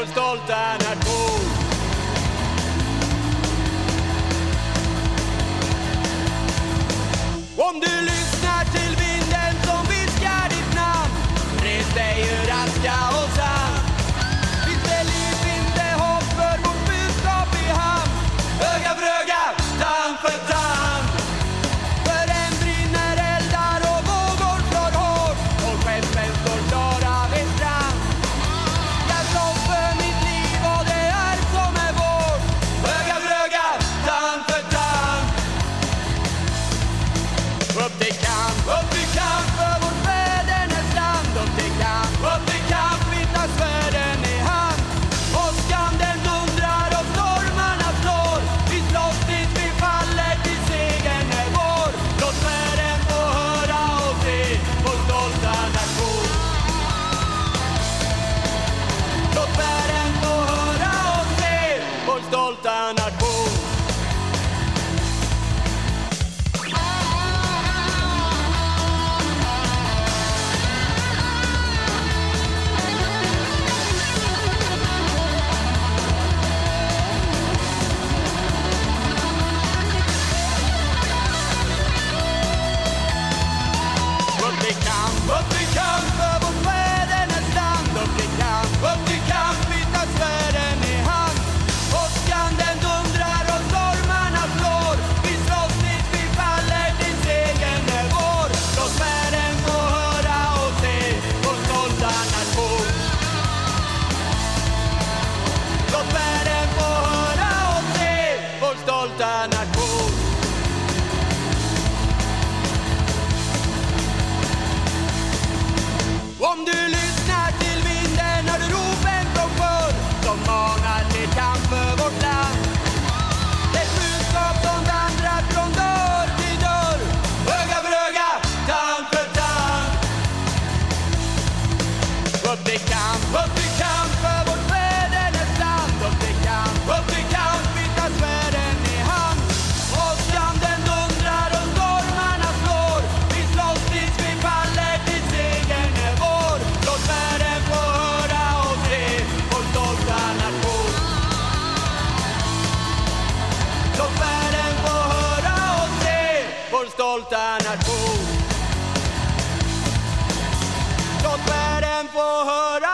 molto oltre. något annat bo. Låt världen få höra